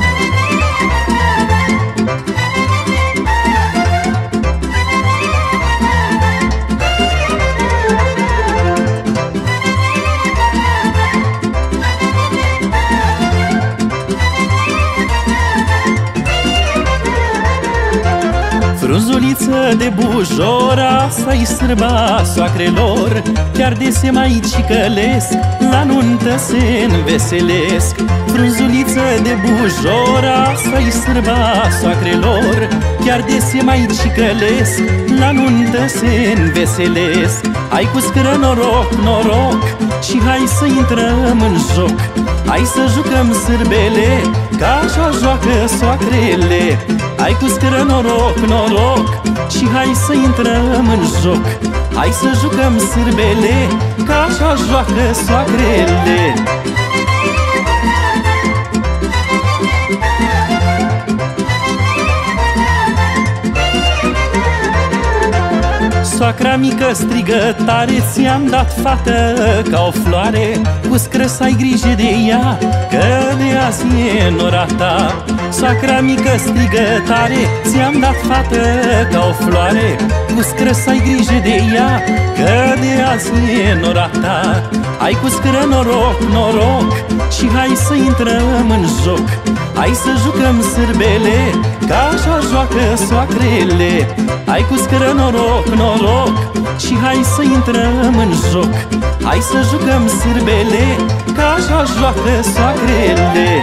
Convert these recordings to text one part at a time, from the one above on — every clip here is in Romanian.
thank you. Frunzuliță de bujora Să-i sârba soacrelor. Chiar de se mai cicălesc La nuntă se înveselesc. Frunzuliță de bujora Să-i sârba soacrelor. Chiar de se mai cicălesc La nuntă se înveselesc. Hai cu scră noroc, noroc Și hai să intrăm în joc. Hai să jucăm sârbele Ca așa joacă soacrele Hai cu scră noroc, noroc Și hai să intrăm în joc. Hai să jucăm sârbele Ca așa joacă soacrele Soacra mică strigă tare Ți-am dat fată ca o floare Cu scră să ai grijă de ea Că de azi e nora ta. Soacra mică strigă tare Ți-am dat fată ca o floare Cu scră să ai grijă de ea Că de azi e nora ta. Hai cu scră noroc, noroc Și hai să intrăm în joc. Hai să jucăm sârbele Ca așa joacă soacrele Hai cu scră noroc, noroc Și hai să intrăm în joc. Hai să jucăm sârbele Ca așa joacă soacrele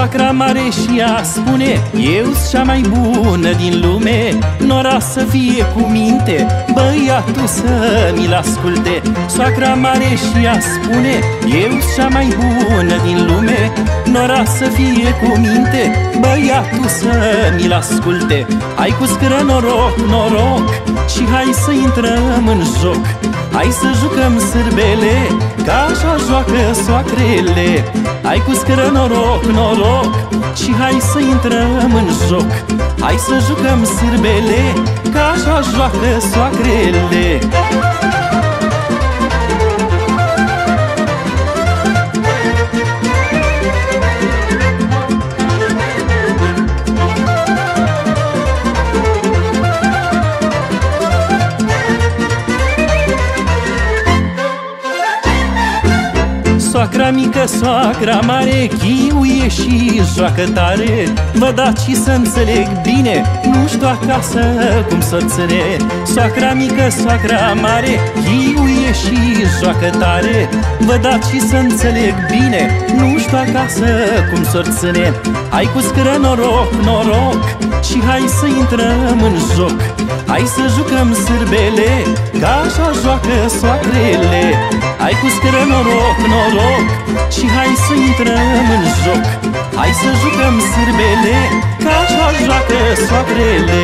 Soacra mare și ea spune eu cea mai bună din lume Nora să fie cu minte Băiatul să mi-l asculte. Soacra mare și ea spune eu cea mai bună din lume Nora să fie cu minte Băiatul să mi-l asculte. Hai cu scră noroc, noroc Și hai să intrăm în joc. Hai să jucăm sârbele Ca așa joacă soacrele. Hai cu scră noroc, noroc Și hai să intrăm în joc. Hai să jucăm sârbele Ca așa joacă soacrele Soacra mică, soacra mare Chiuie și joacă tare. Vă dați și să înțeleg bine Nu știu acasă cum să ține. Soacra mică, soacra mare Chiuie și joacă tare. Vă dați și să înțeleg bine Nu știu acasă cum să ține. Hai cu scră noroc, noroc Și hai să intrăm în joc. Hai să jucăm sârbele Ca așa joacă soacrele. Hai cu scră noroc, noroc Și hai să intrăm în joc. Hai să jucăm sârbele Ca așa joacă soacrele